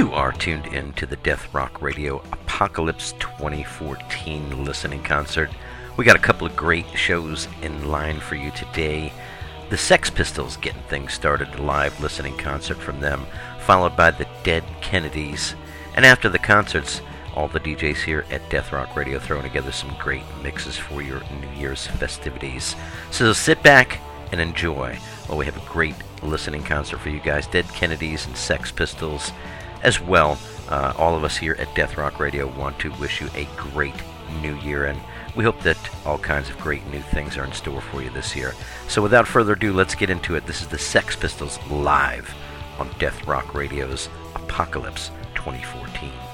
You are tuned in to the Death Rock Radio Apocalypse 2014 listening concert. We got a couple of great shows in line for you today. The Sex Pistols getting things started, a live listening concert from them, followed by the Dead Kennedys. And after the concerts, all the DJs here at Death Rock Radio throwing together some great mixes for your New Year's festivities. So sit back and enjoy while we have a great listening concert for you guys Dead Kennedys and Sex Pistols as well. Uh, all of us here at Death Rock Radio want to wish you a great new year, and we hope that all kinds of great new things are in store for you this year. So, without further ado, let's get into it. This is the Sex Pistols live on Death Rock Radio's Apocalypse 2014.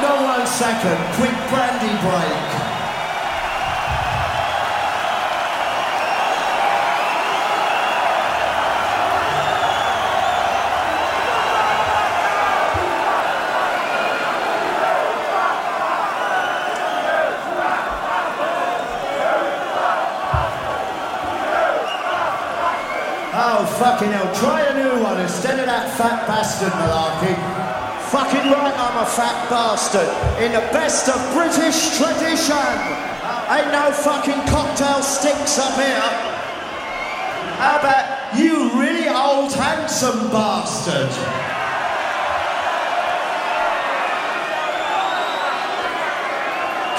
Hold on one second, quick brandy break. Oh fucking hell. Try a new one instead of that fat bastard malarkey. Fucking right, I'm a fat bastard. In the best of British tradition. Ain't no fucking cocktail sticks up here. How about you, really old handsome bastard?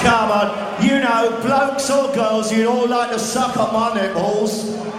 Come on, you know, blokes or girls, you'd all like to suck up my nipples.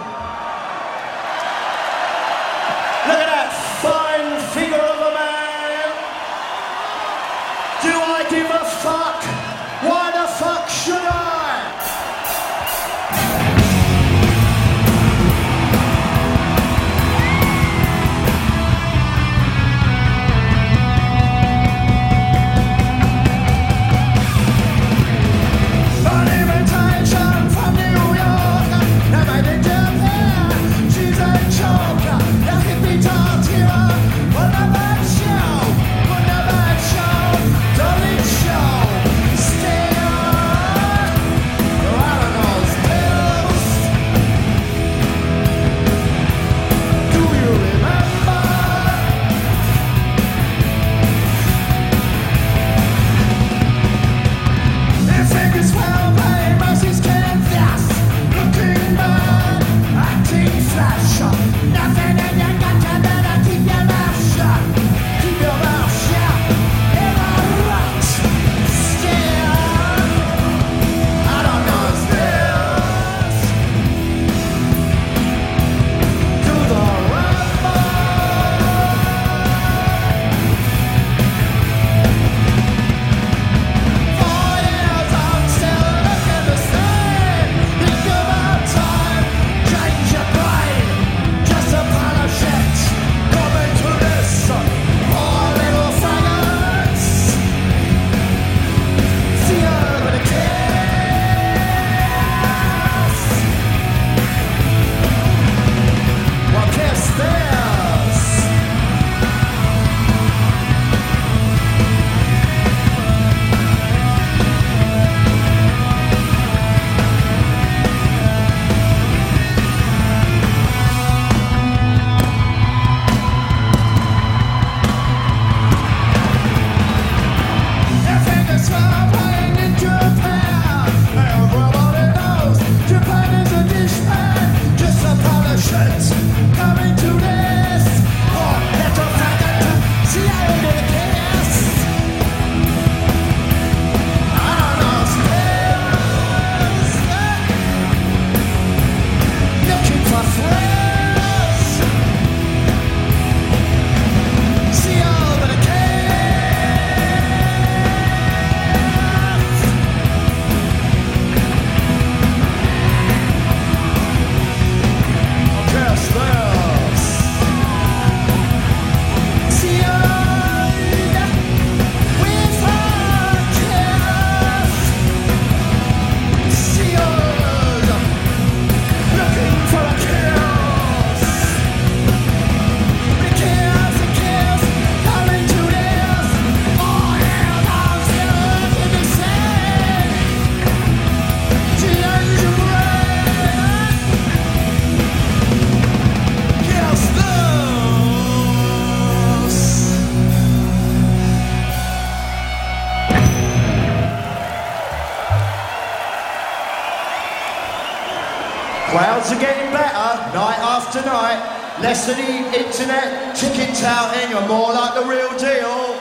Less than the internet, chicken touting, you're more like the real deal.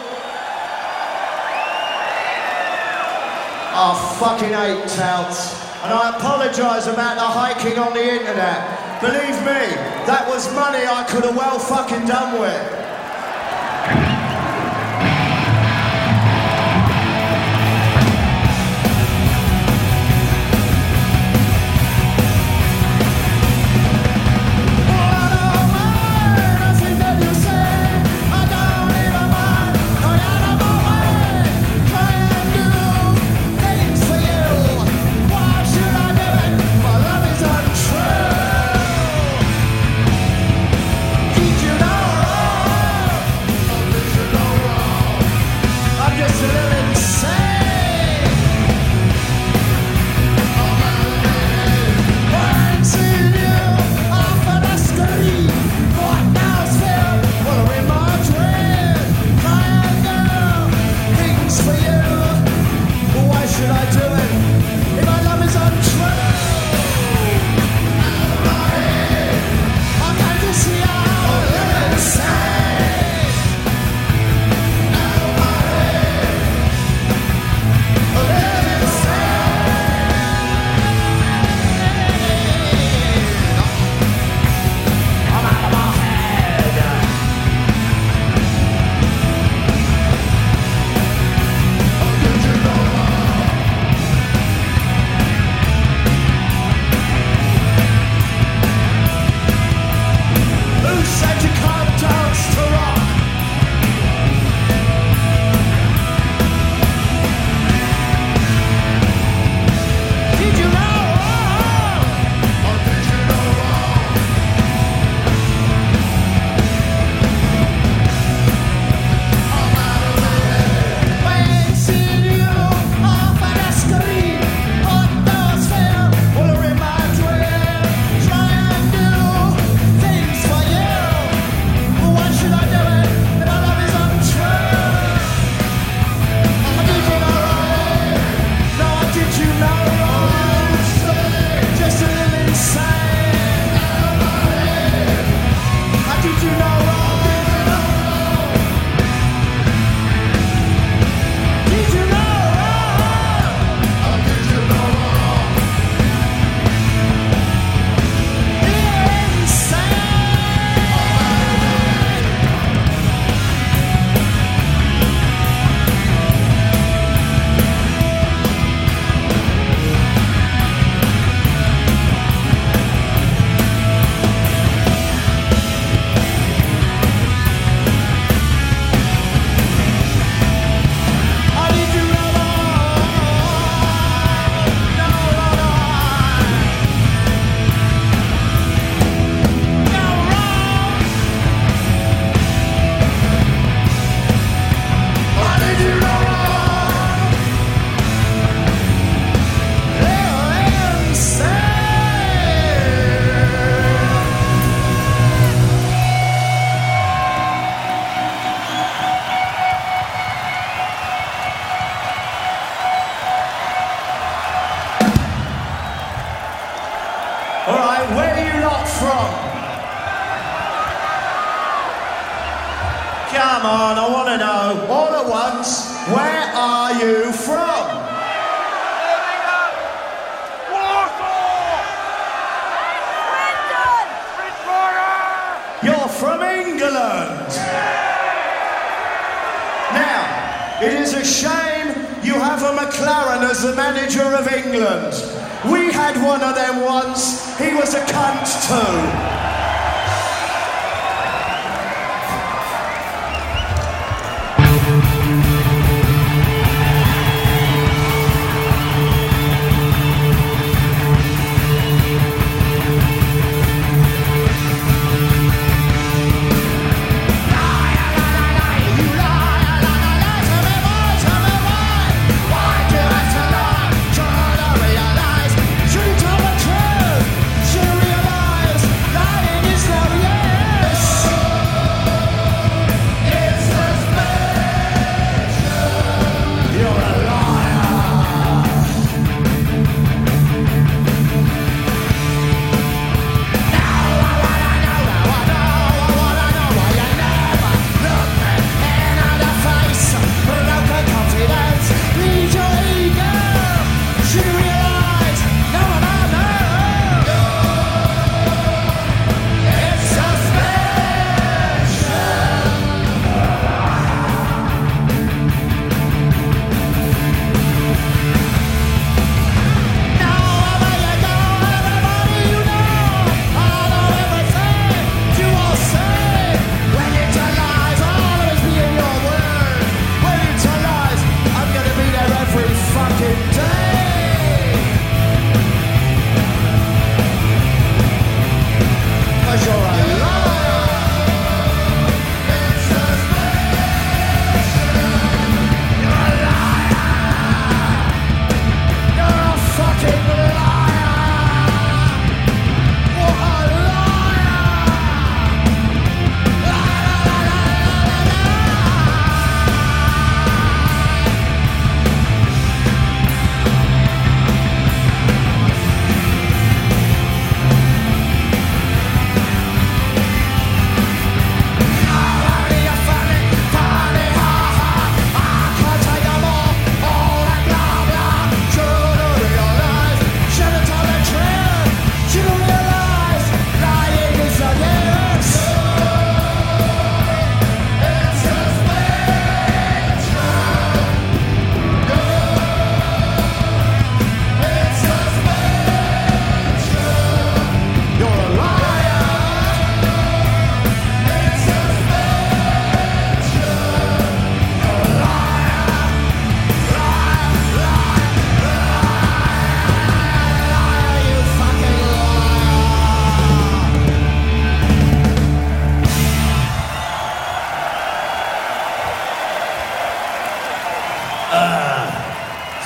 I fucking hate touts. And I apologise about the hiking on the internet. Believe me, that was money I could have well fucking done with.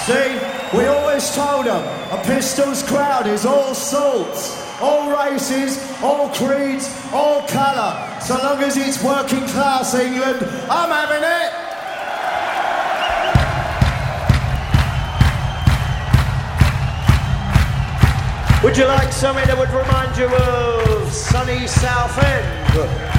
See, we always told them a Pistols crowd is all sorts, all races, all creeds, all colour. So long as it's working class England, I'm having it. Would you like something that would remind you of sunny Southend?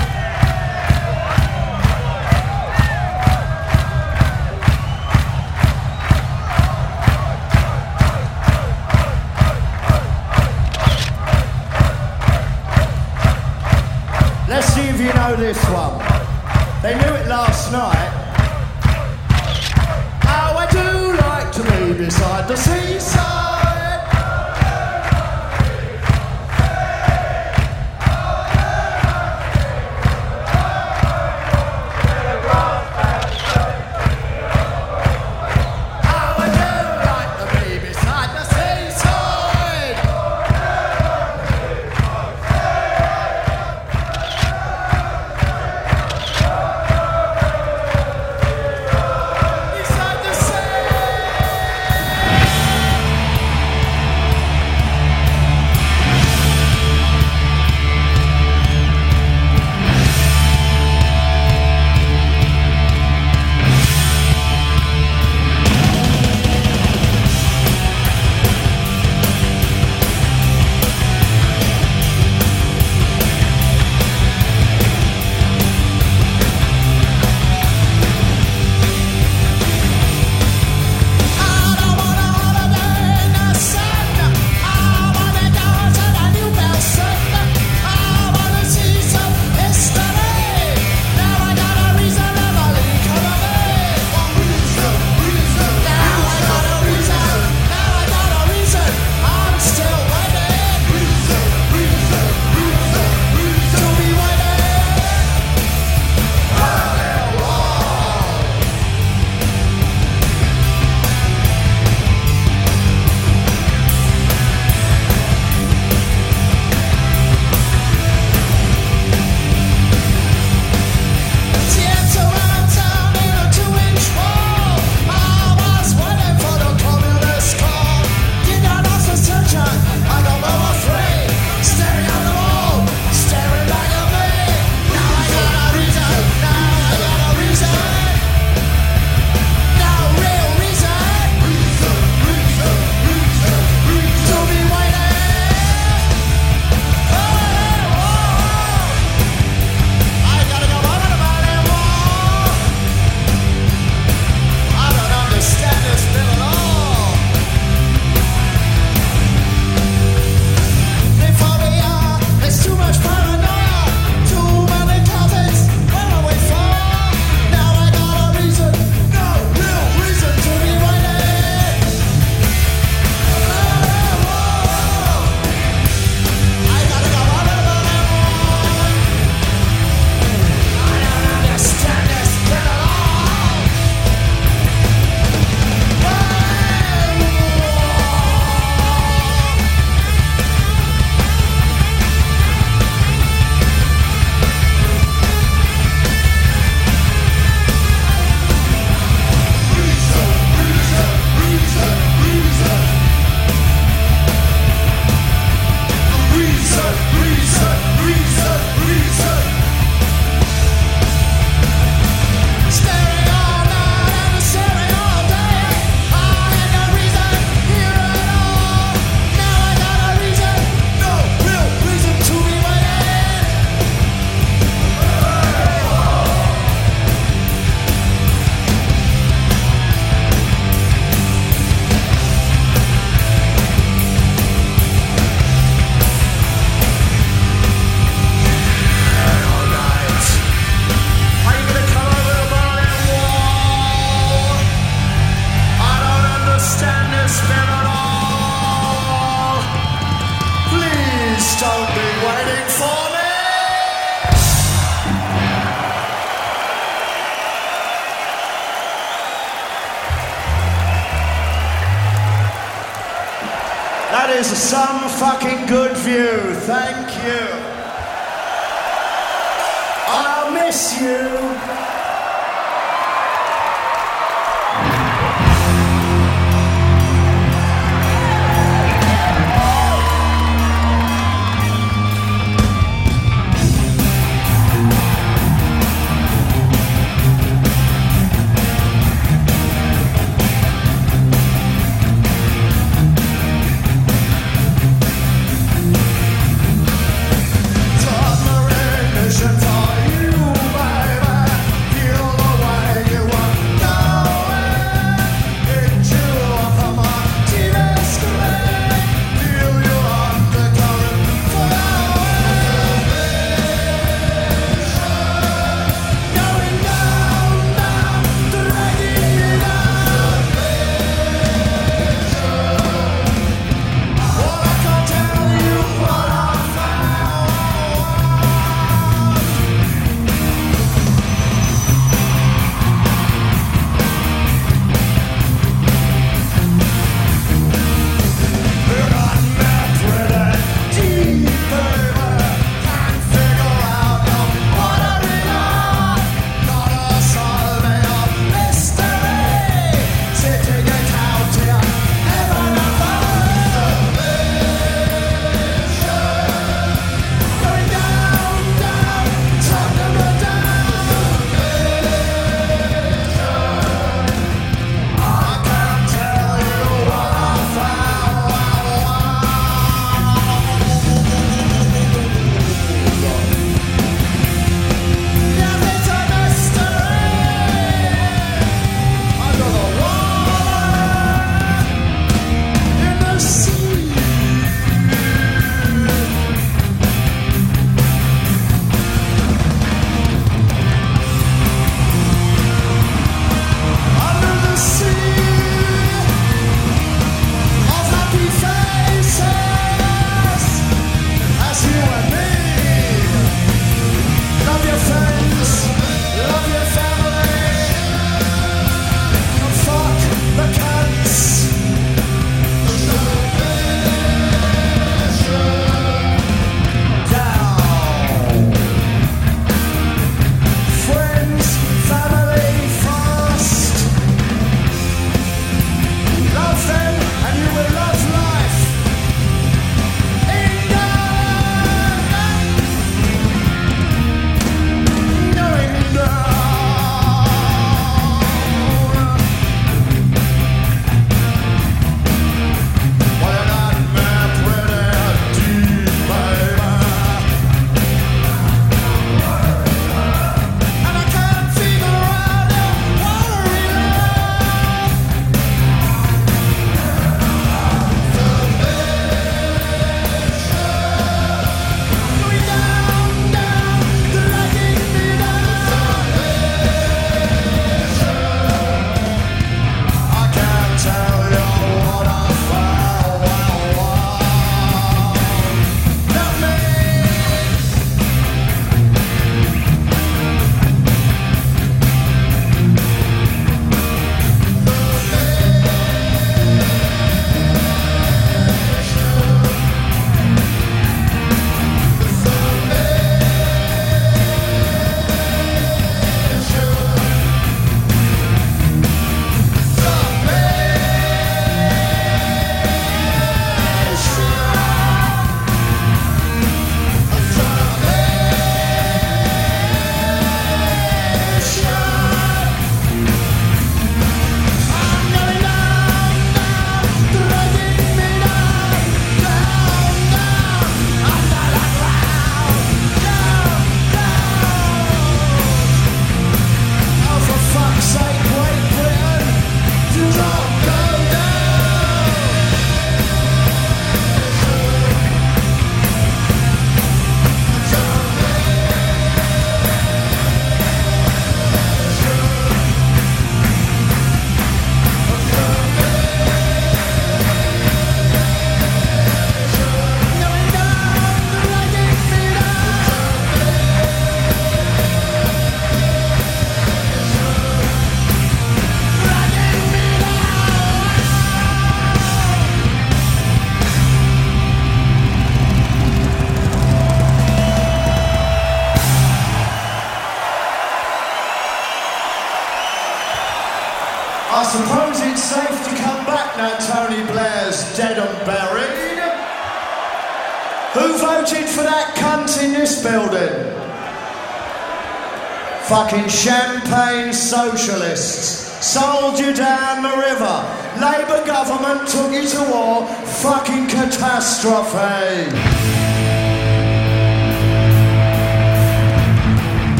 fucking champagne socialists sold you down the river. Labour government took you to war. Fucking catastrophe.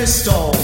Mephisto.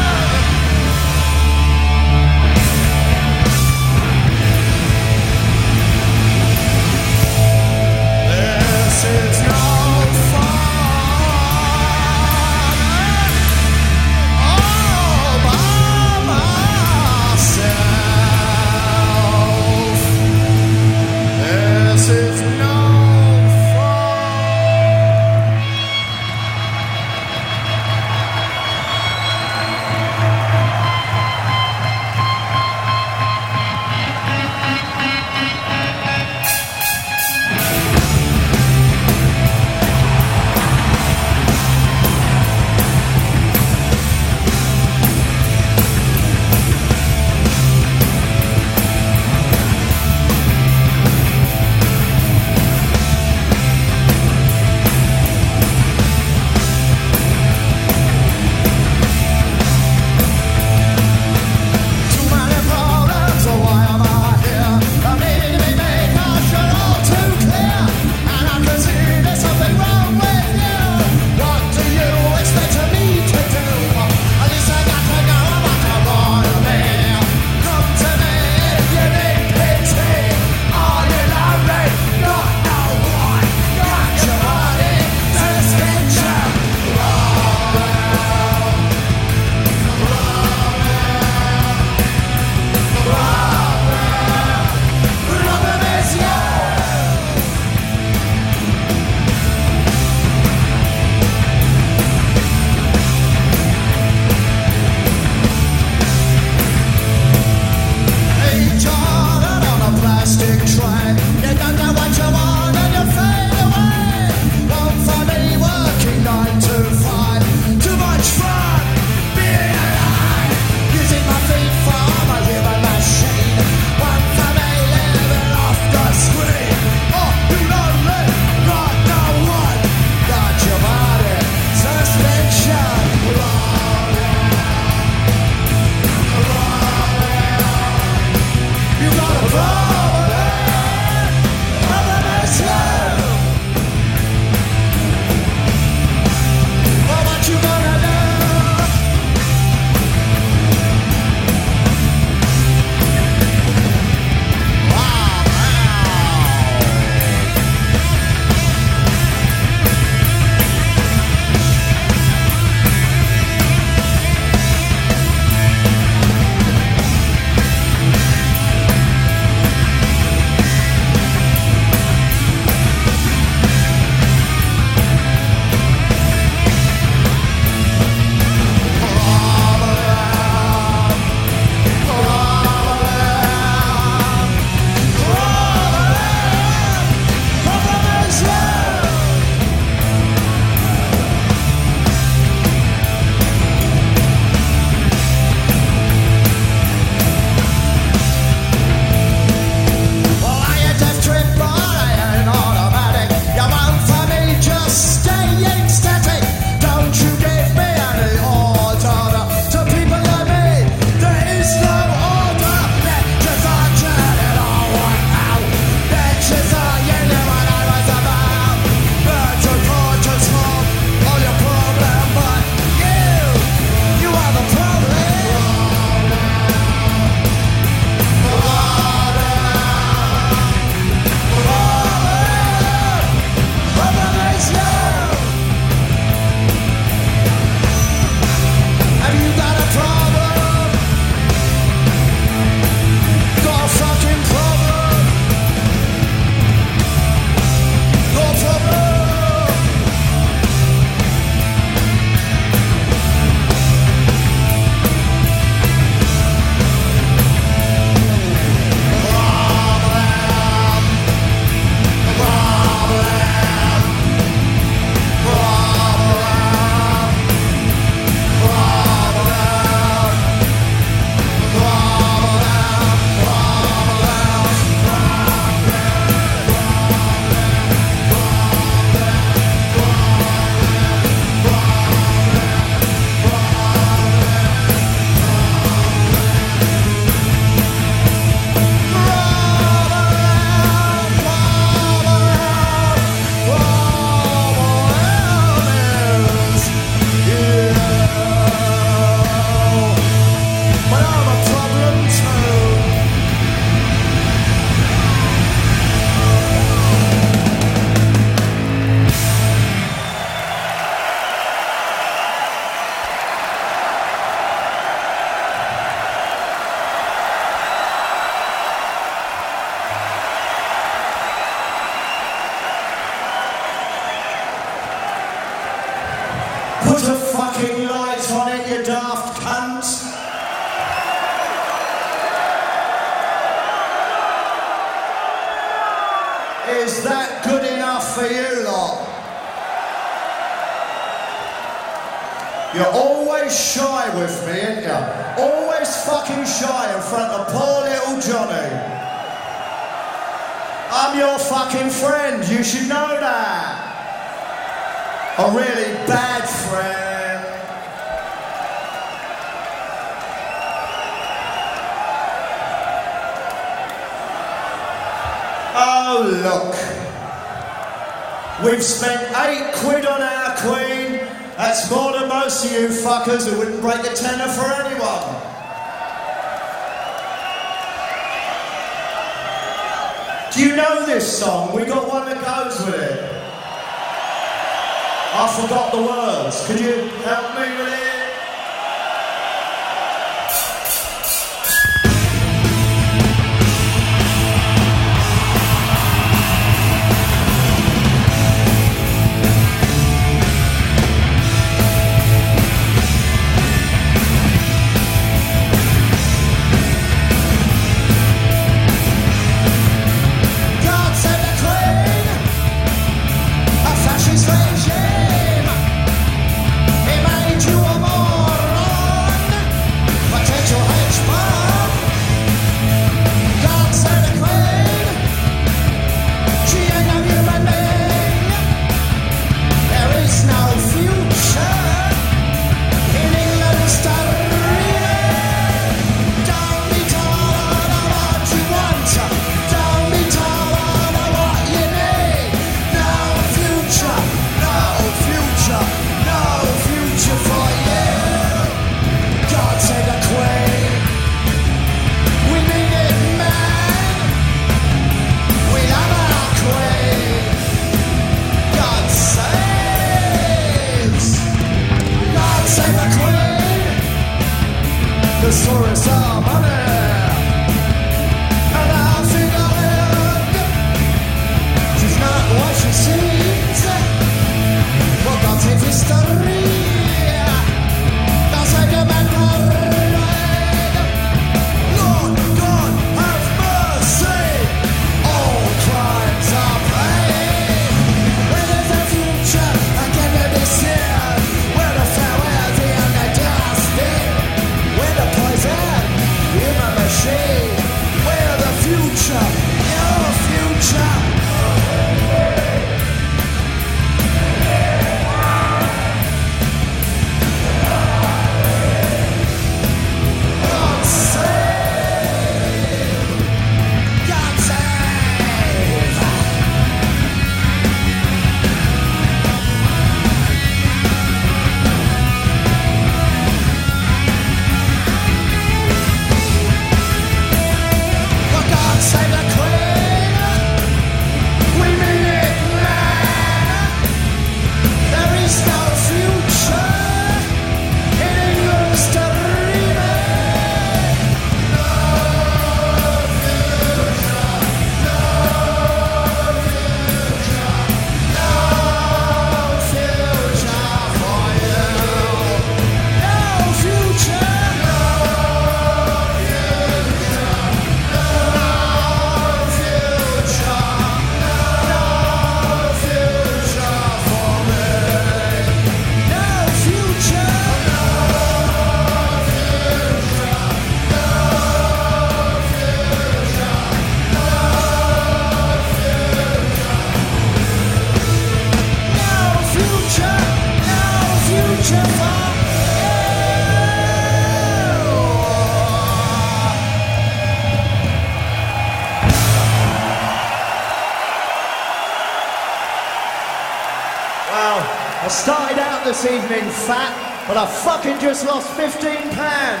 But I fucking just lost 15 pounds.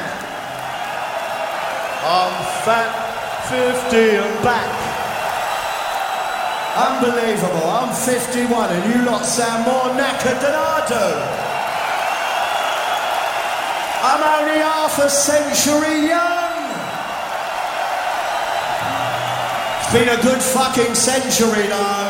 I'm fat, 50 and back. Unbelievable. I'm 51 and you lot sound more knackered than I do. I'm only half a century young. It's been a good fucking century now.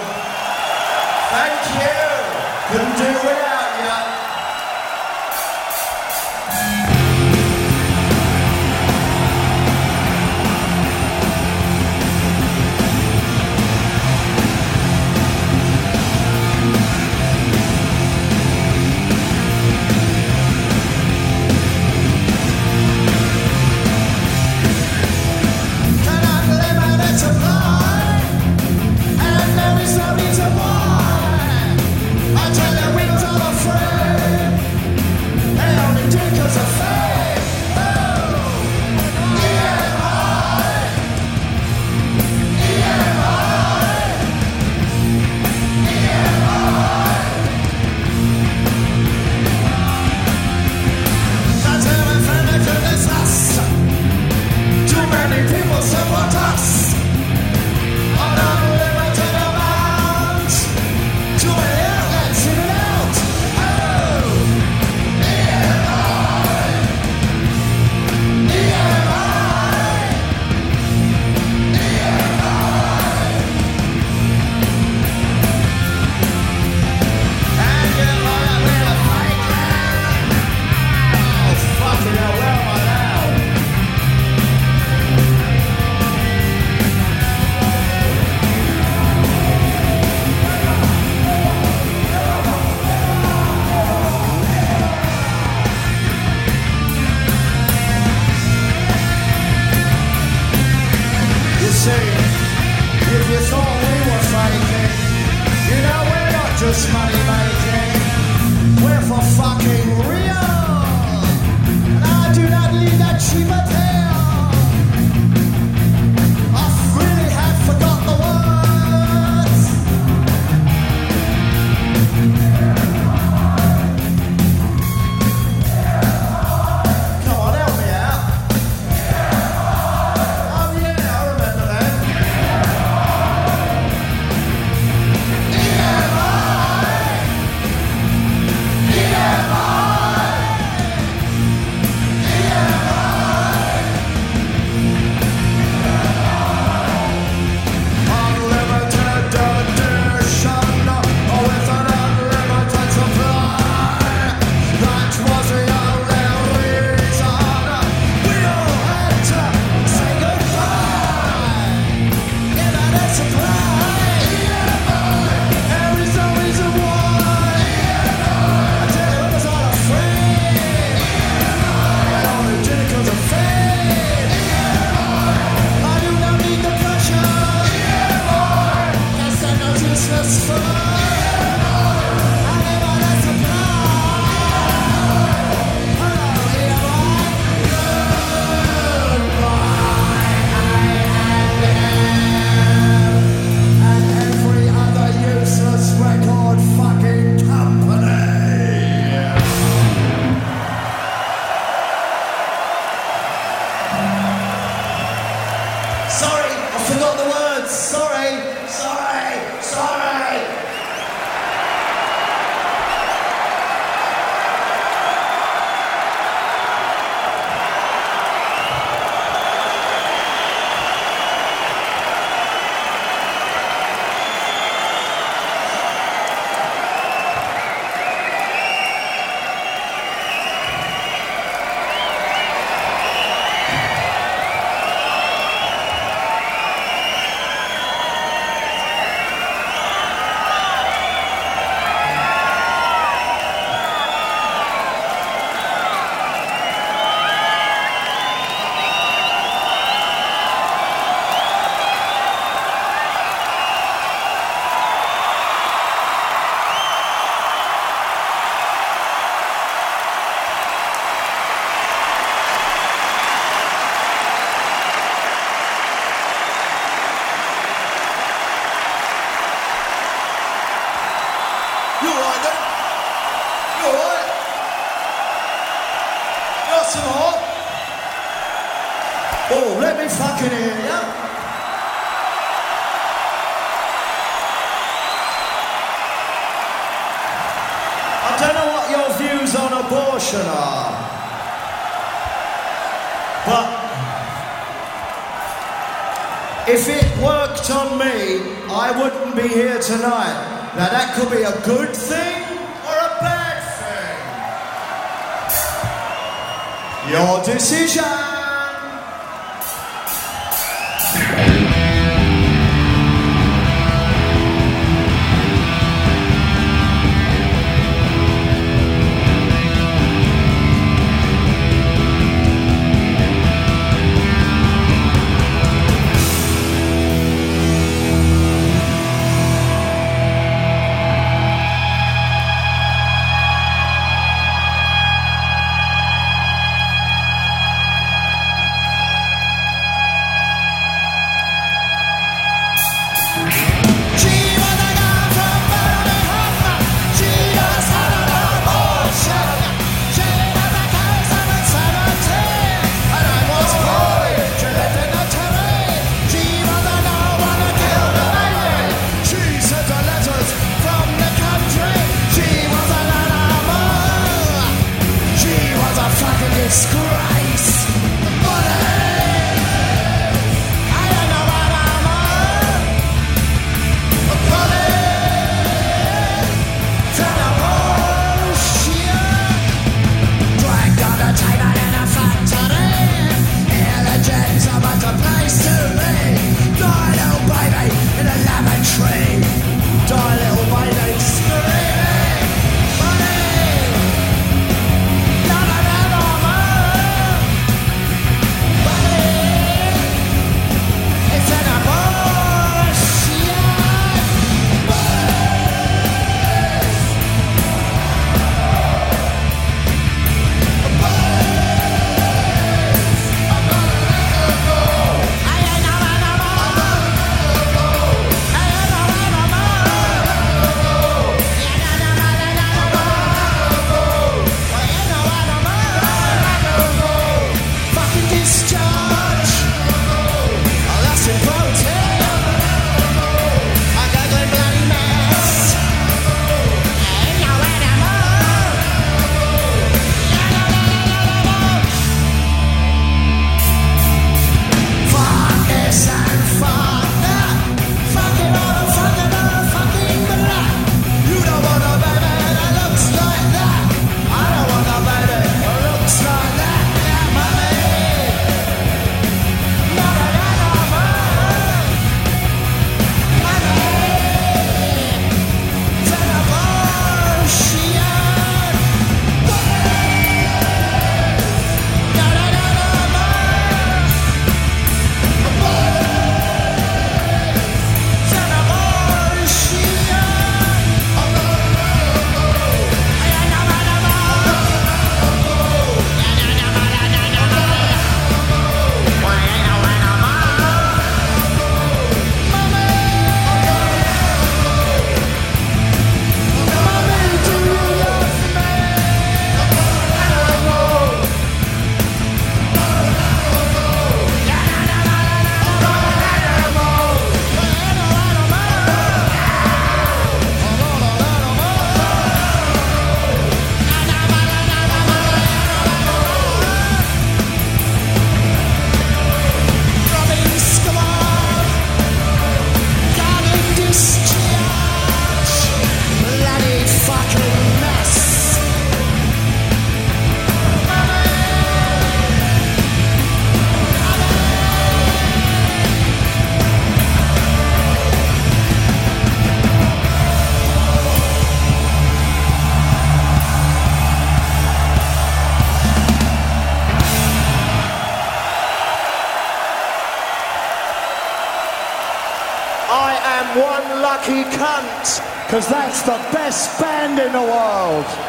That's the best band in the world.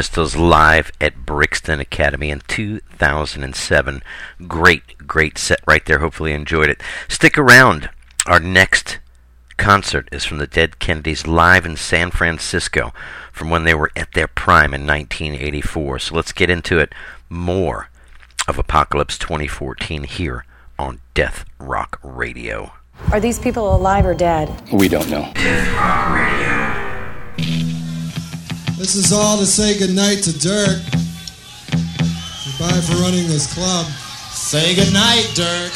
Pistols live at Brixton Academy in 2007. Great, great set right there. Hopefully you enjoyed it. Stick around. Our next concert is from the Dead Kennedys live in San Francisco from when they were at their prime in 1984. So let's get into it more of Apocalypse 2014 here on Death Rock Radio. Are these people alive or dead? We don't know. This is all to say goodnight to Dirk. Goodbye for running this club. Say goodnight, Dirk.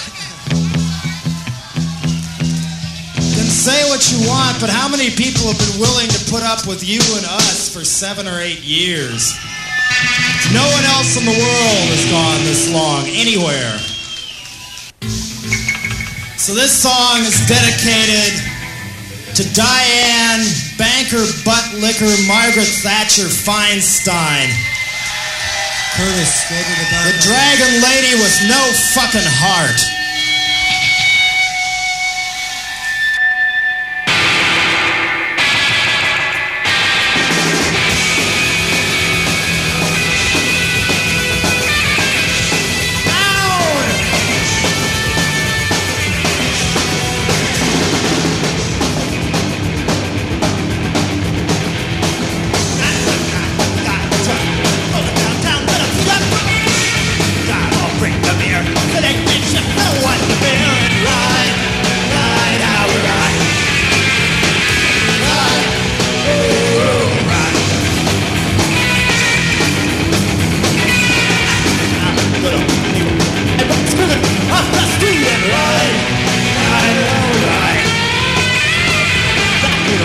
Then say what you want, but how many people have been willing to put up with you and us for seven or eight years? No one else in the world has gone this long, anywhere. So this song is dedicated to Dianne Banker Butt Liquor Margaret Thatcher Feinstein. Curtis. The dragon lady with no fucking heart.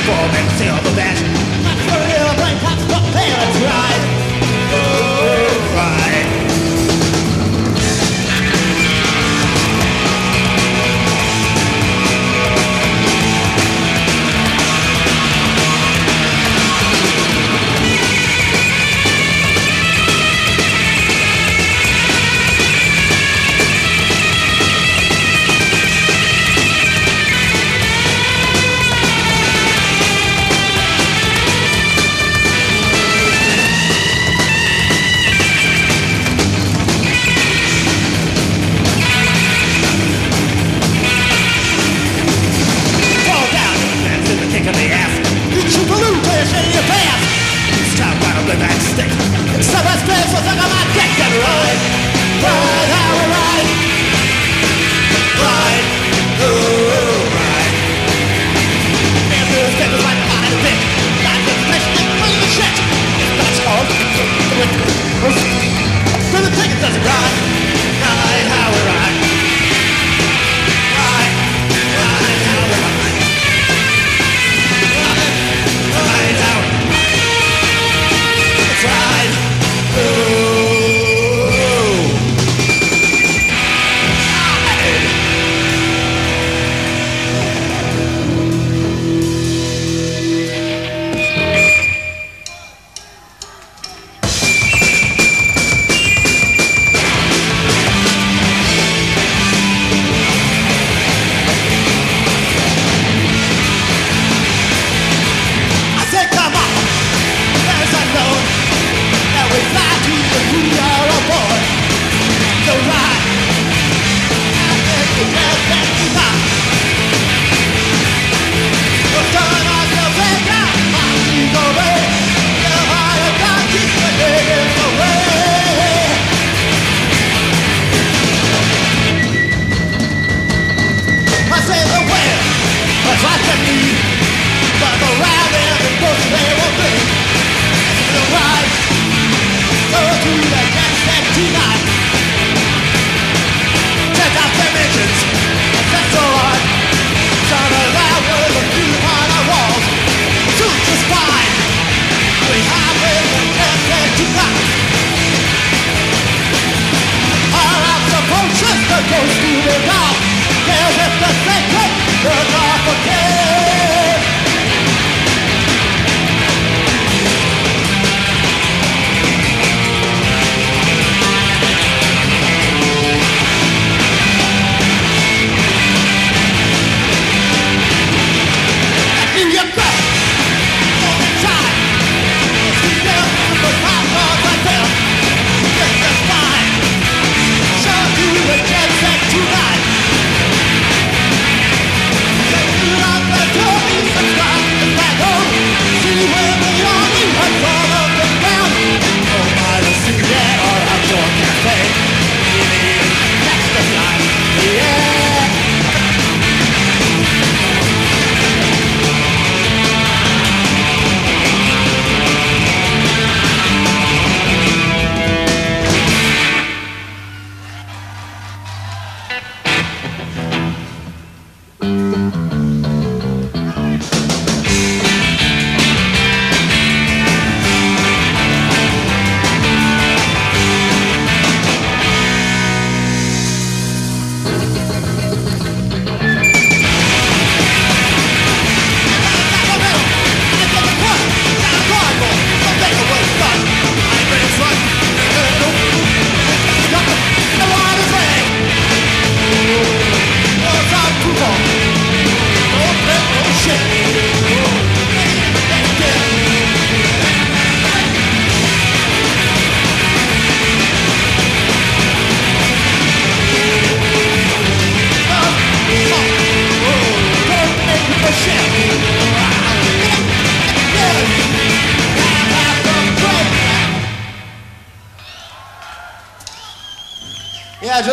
form and silver dash. Not for a little brain pops, but to try.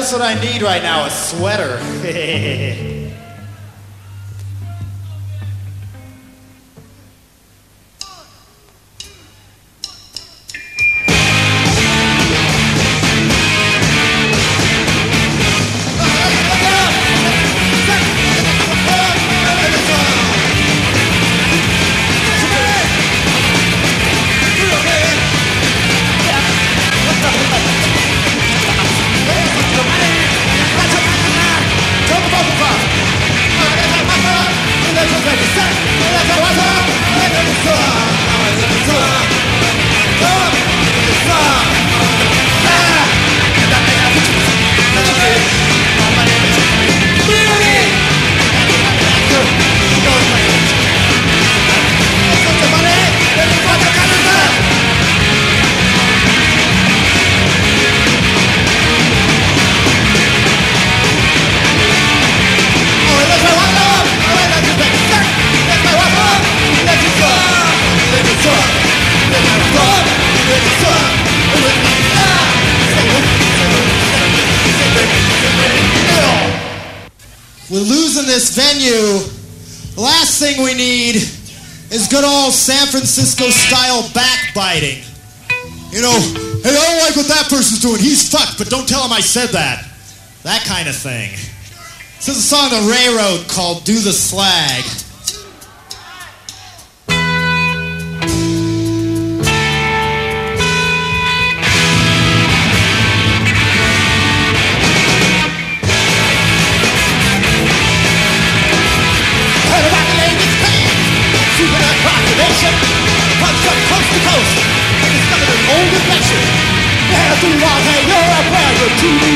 Just what I need right now, a sweater. doing. He's fucked, but don't tell him I said that. That kind of thing. This is a song on the Railroad called Do the Slag. Prayer,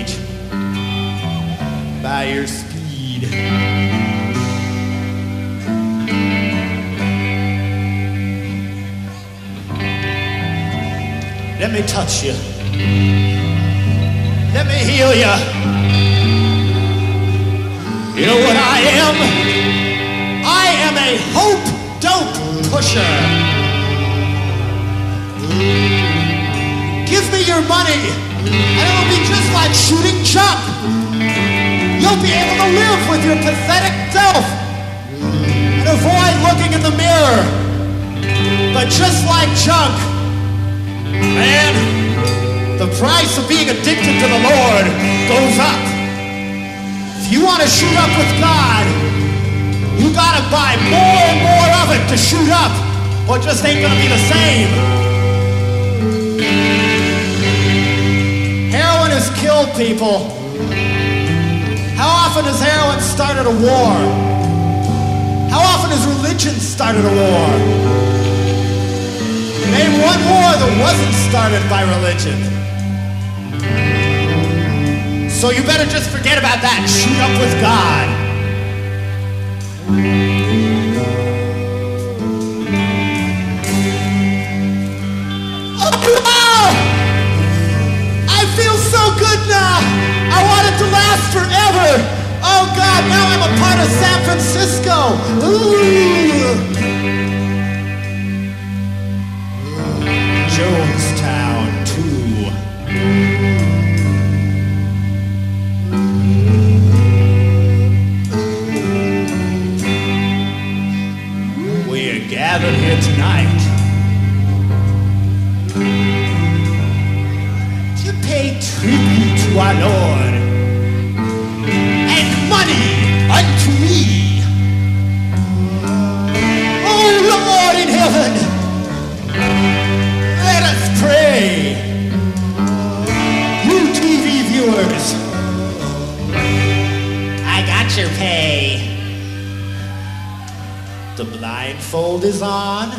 Your speed. Let me touch you. Let me heal you. You know what I am? I am a hope dope pusher. Give me your money, and it'll be just like shooting junk. You'll be able to live with your pathetic self and avoid looking in the mirror. But just like junk, man, the price of being addicted to the Lord goes up. If you want to shoot up with God, you gotta buy more and more of it to shoot up, or it just ain't gonna be the same. Heroin has killed people. How often has heroin started a war? How often has religion started a war? Name one war that wasn't started by religion. So you better just forget about that and shoot up with God. forever. Oh God, now I'm a part of San Francisco. Ooh. fold is on,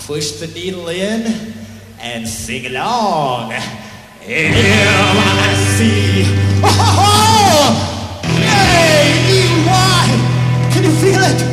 push the needle in, and sing along. M-I-C. Oh, oh, oh! A-E-Y. Can you feel it?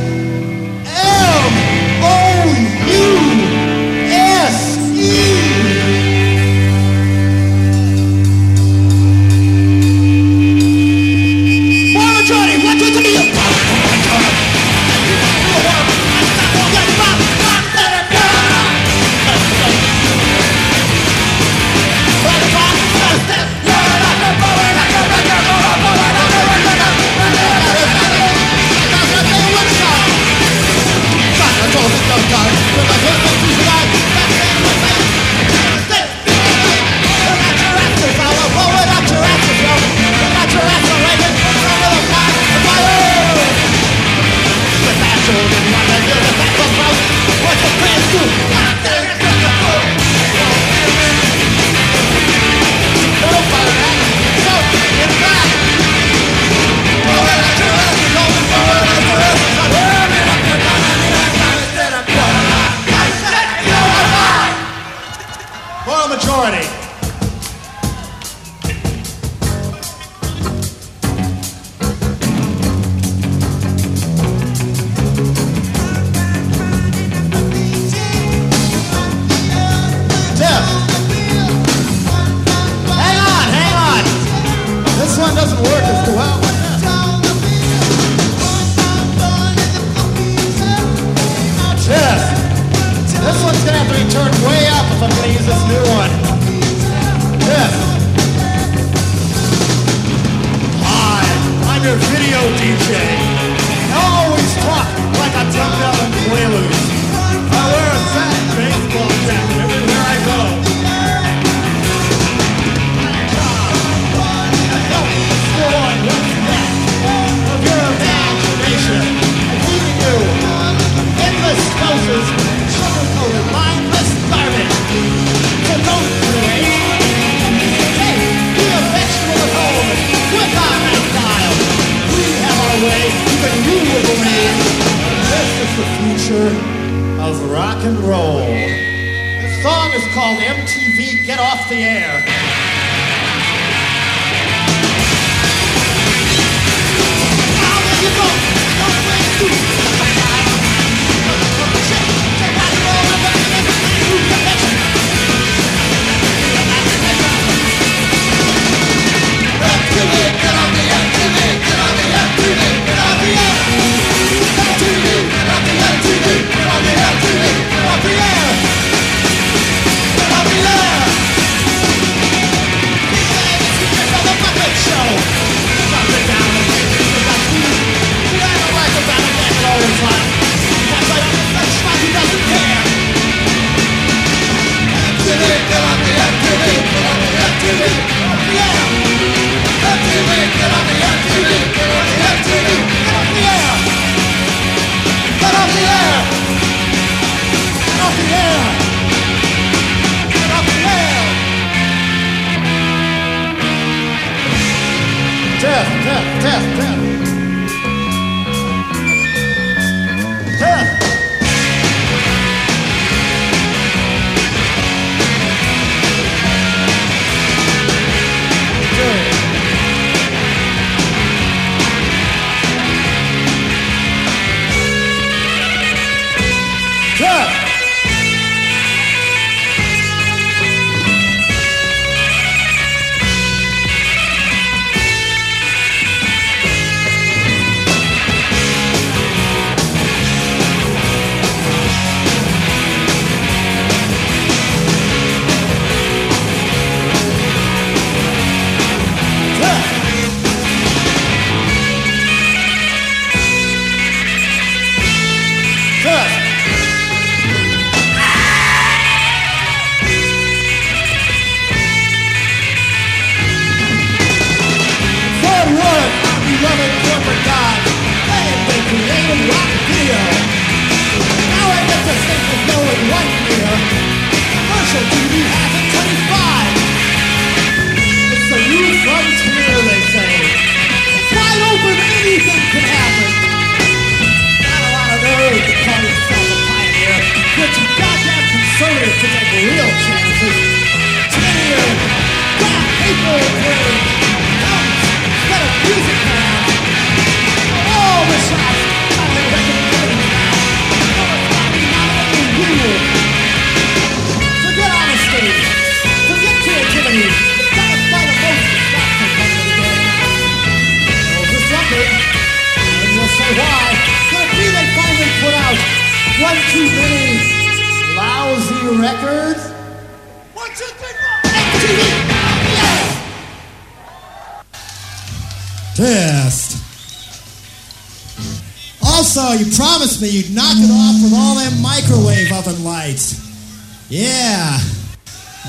lights. Yeah.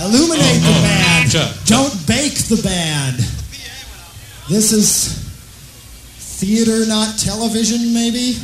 Illuminate the band. Don't bake the band. This is theater, not television, maybe?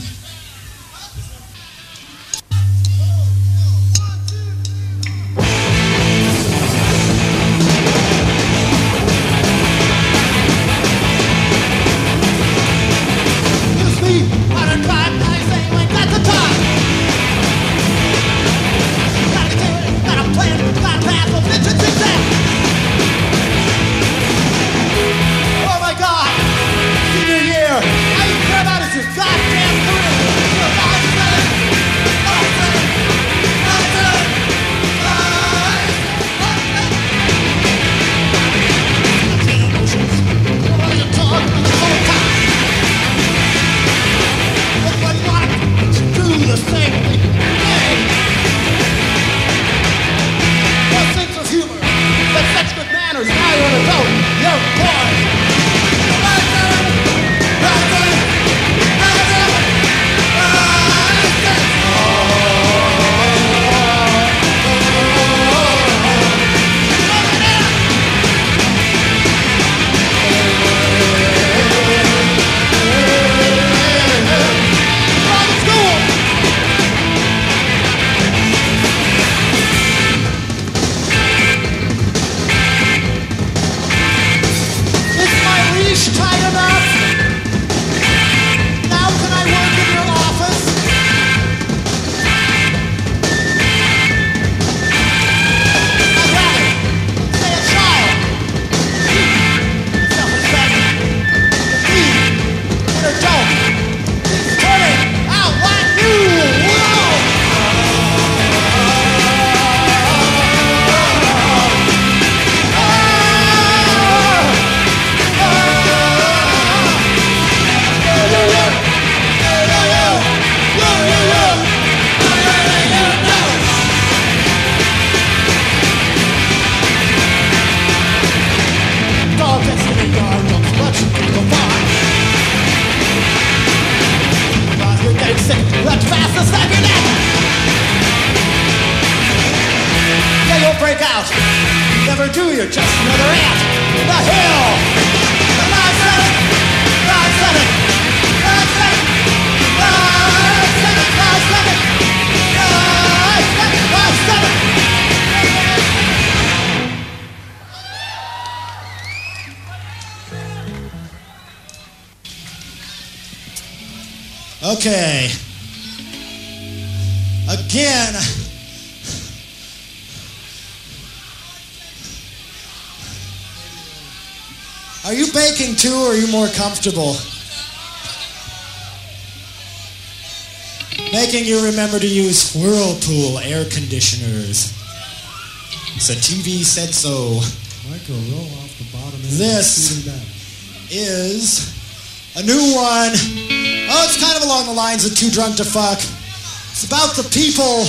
Okay. Again. Are you baking too, or are you more comfortable? Making you remember to use Whirlpool air conditioners. So TV said so. Michael, roll off the bottom. This is a new one it's kind of along the lines of Too Drunk to Fuck. It's about the people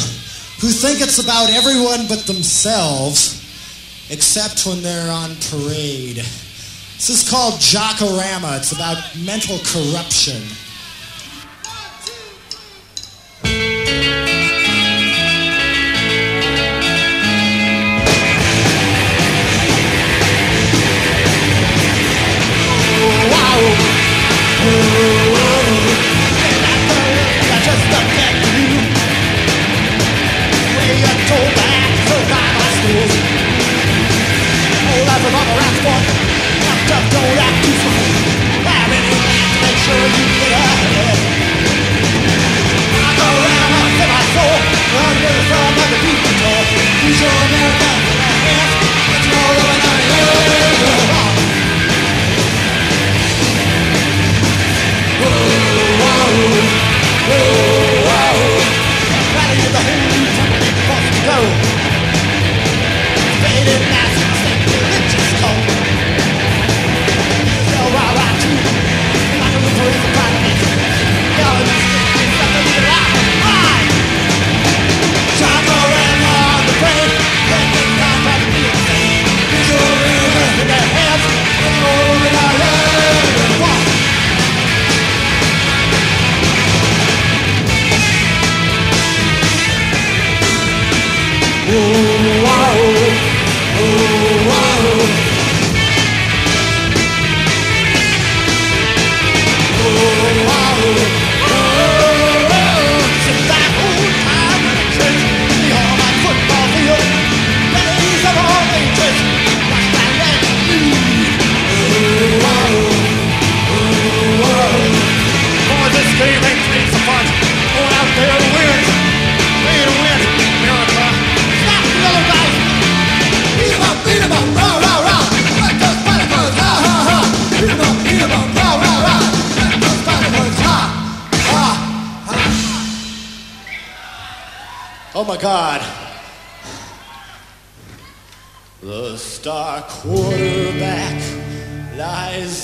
who think it's about everyone but themselves, except when they're on parade. This is called Jock-O-Rama. It's about mental corruption.「あとはまっせばそう」「あんたのさまでピンと」「以」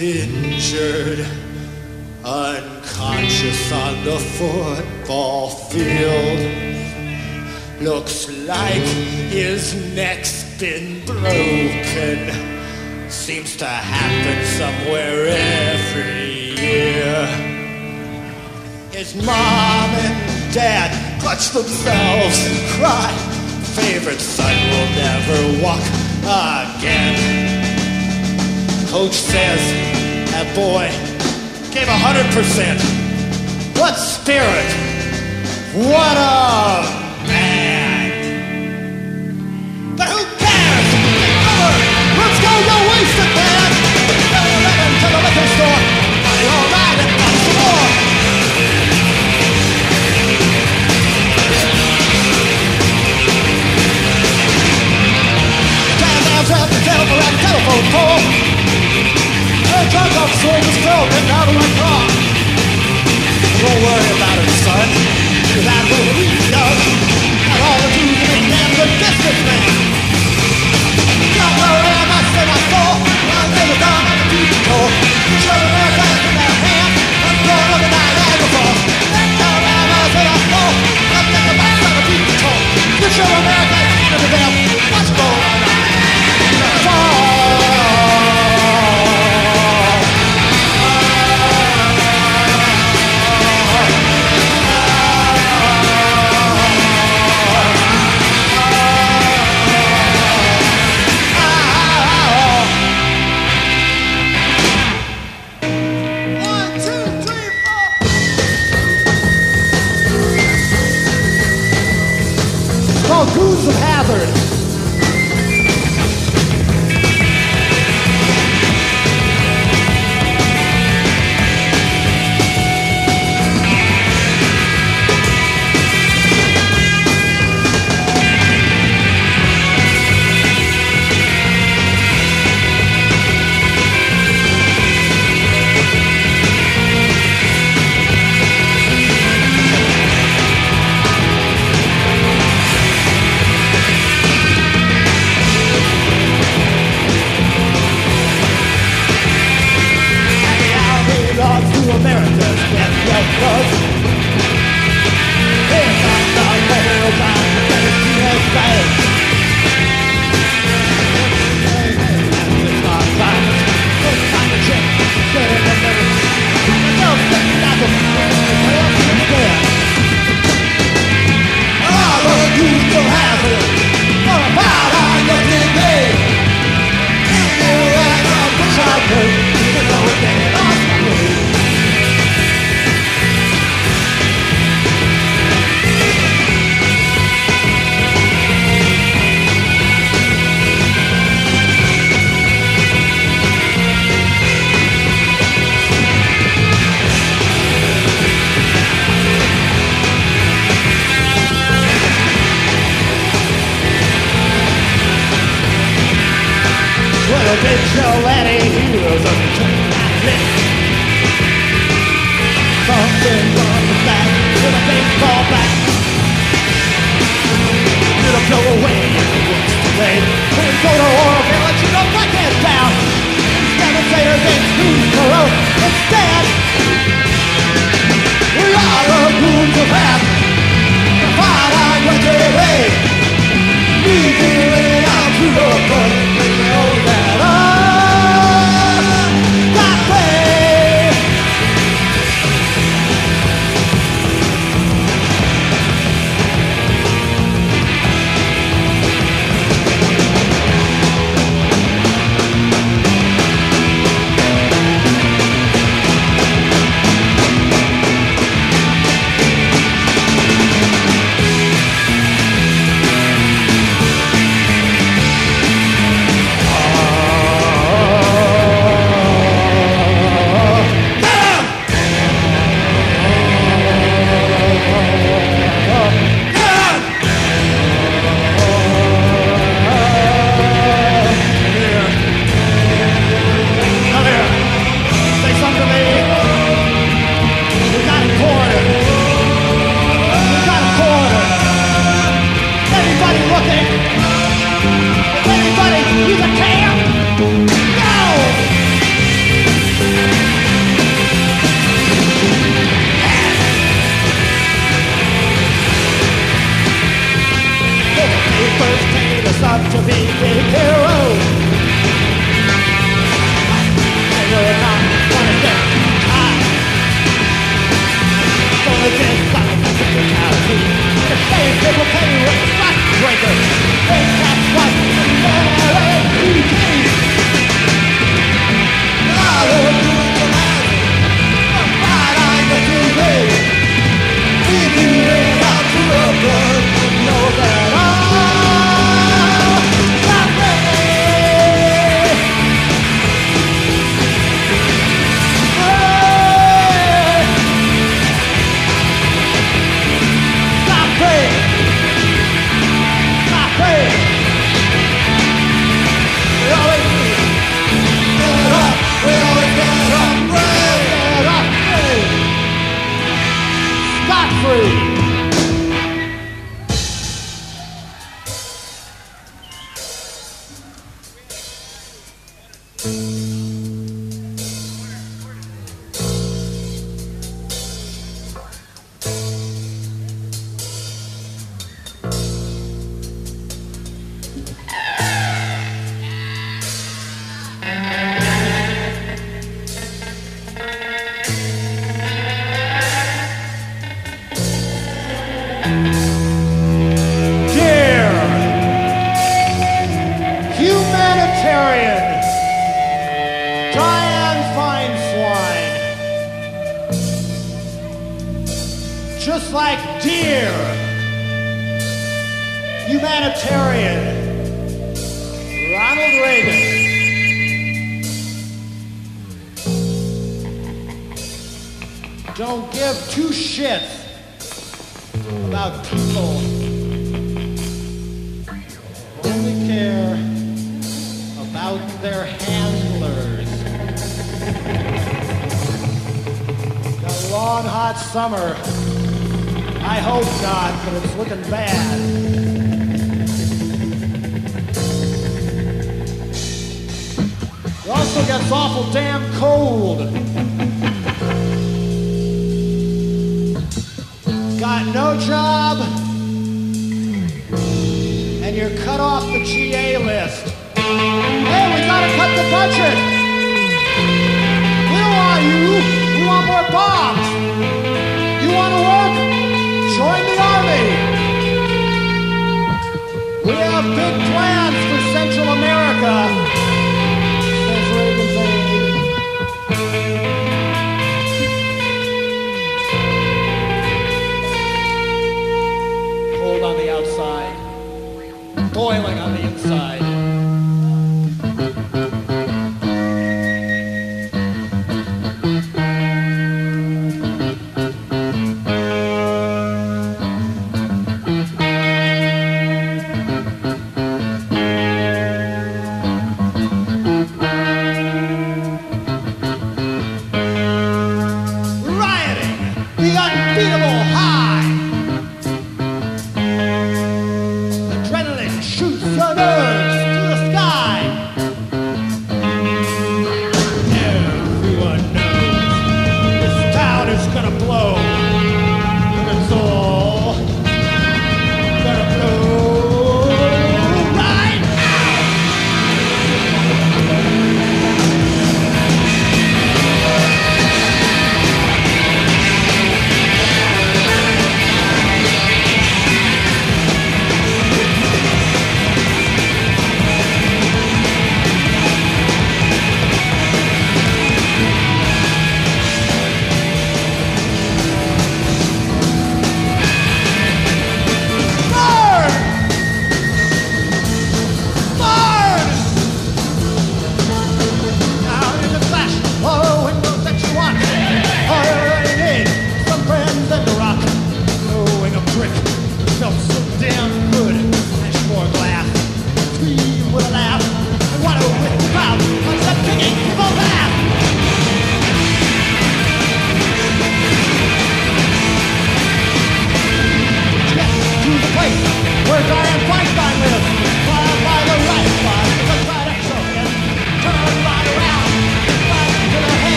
injured, unconscious on the football field. Looks like his neck's been broken. Seems to happen somewhere every year. His mom and dad clutch themselves and cry. Favorite son will never walk again coach says, that boy gave 100%. What spirit! What a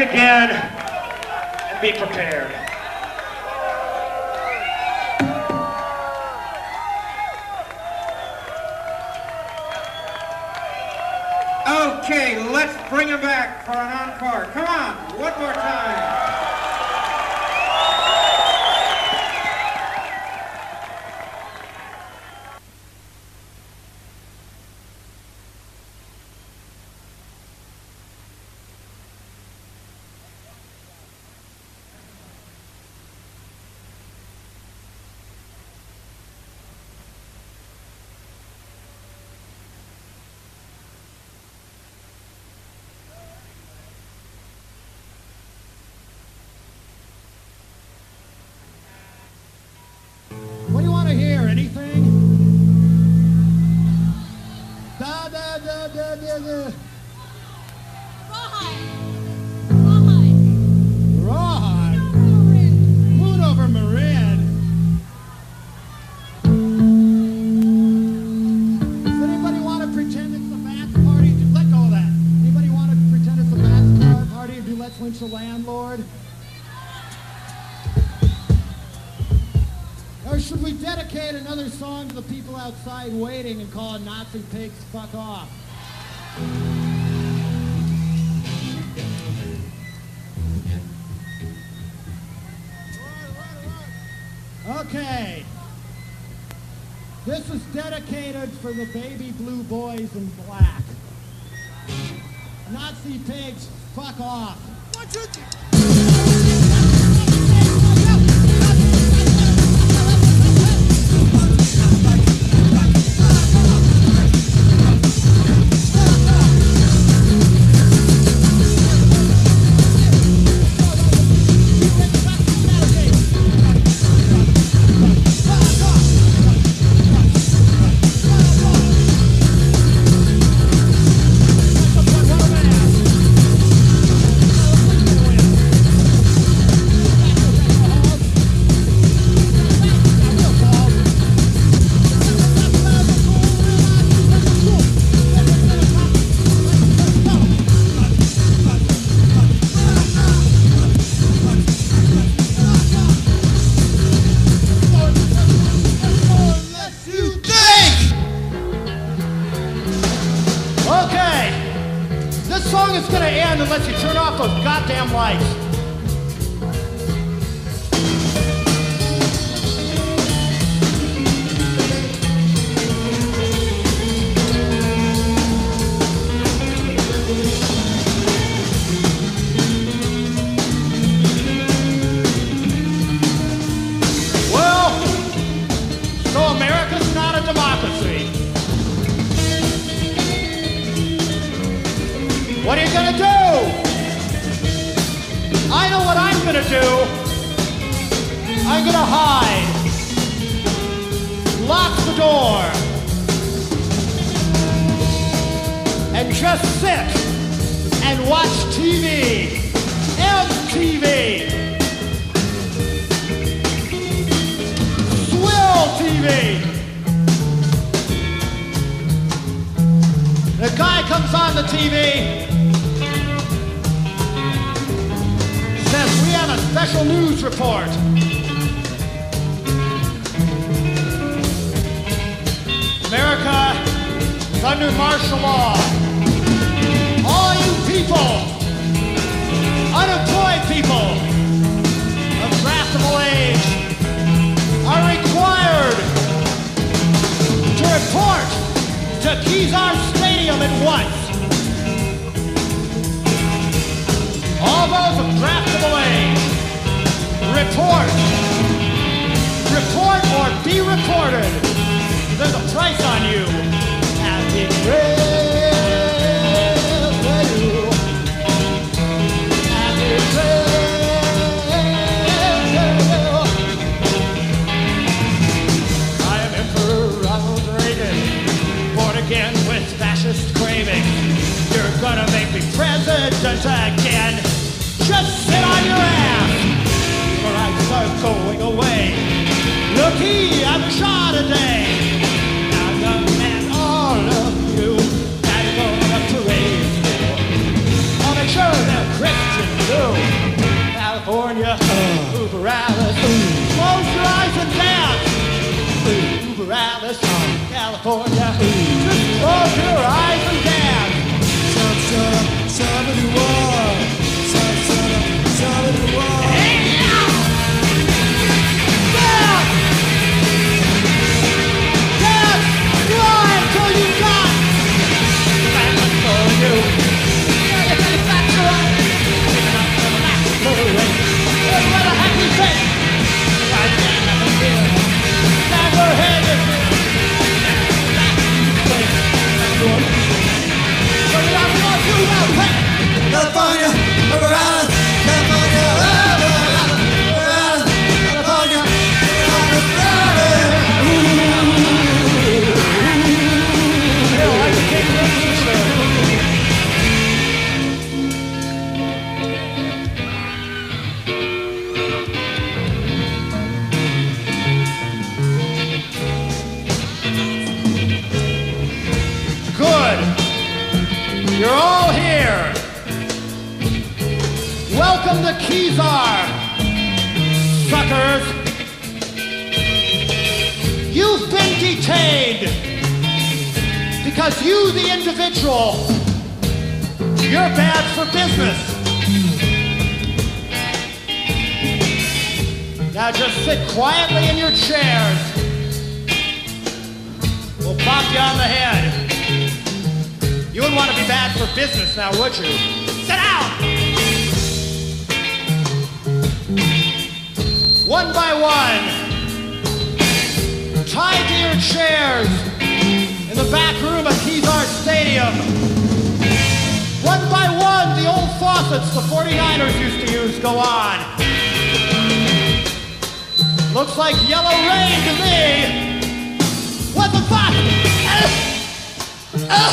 again outside waiting and calling Nazi pigs fuck off. unless you turn off those goddamn lights. Because you, the individual, you're bad for business. Now just sit quietly in your chairs. We'll pop you on the head. You wouldn't want to be bad for business now, would you? Sit down! One by one, tied to your chairs in the back room of Kezar Stadium. One by one, the old faucets the 49ers used to use go on. Looks like yellow rain to me. What the fuck? Uh, uh.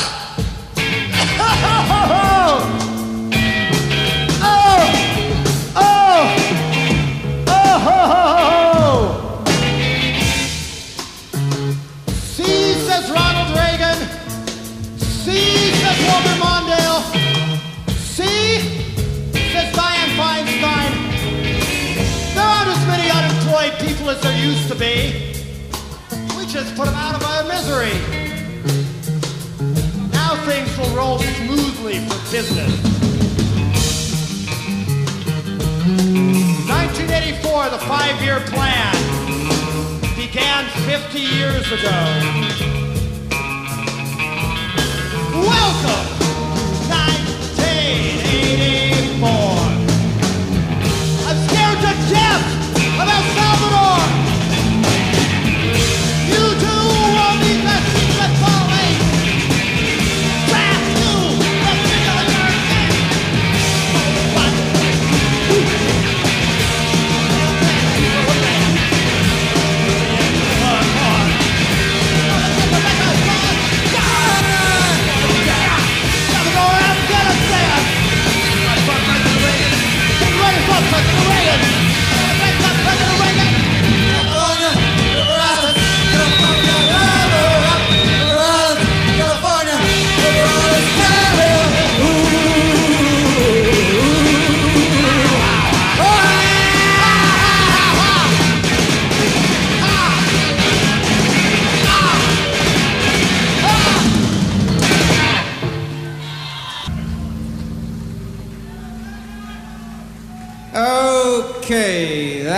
Oh! Oh! Oh! As there used to be. We just put them out of our misery. Now things will roll smoothly for business. 1984, the five-year plan began 50 years ago. Welcome, 1984. I'm scared to death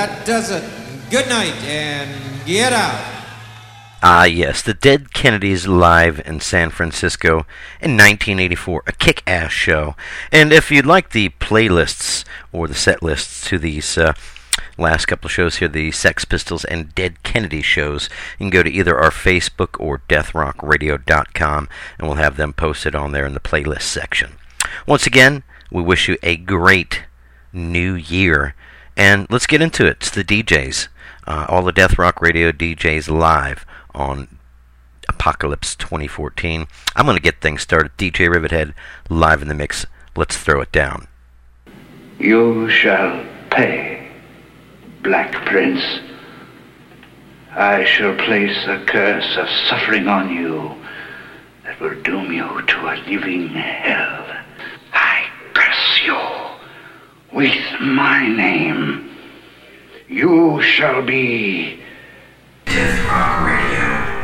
that does it. Good night and get out. Ah, yes, the Dead Kennedys live in San Francisco in 1984, a kick ass show. And if you'd like the playlists or the set lists to these uh, last couple of shows here, the Sex Pistols and Dead Kennedy shows, you can go to either our Facebook or deathrockradio.com and we'll have them posted on there in the playlist section. Once again, we wish you a great new year. And let's get into it. It's the DJs. Uh, all the Death Rock Radio DJs live on Apocalypse 2014. I'm going to get things started. DJ Rivethead live in the mix. Let's throw it down. You shall pay, Black Prince. I shall place a curse of suffering on you that will doom you to a living hell. I curse you with my name. You shall be. Death Rock Radio.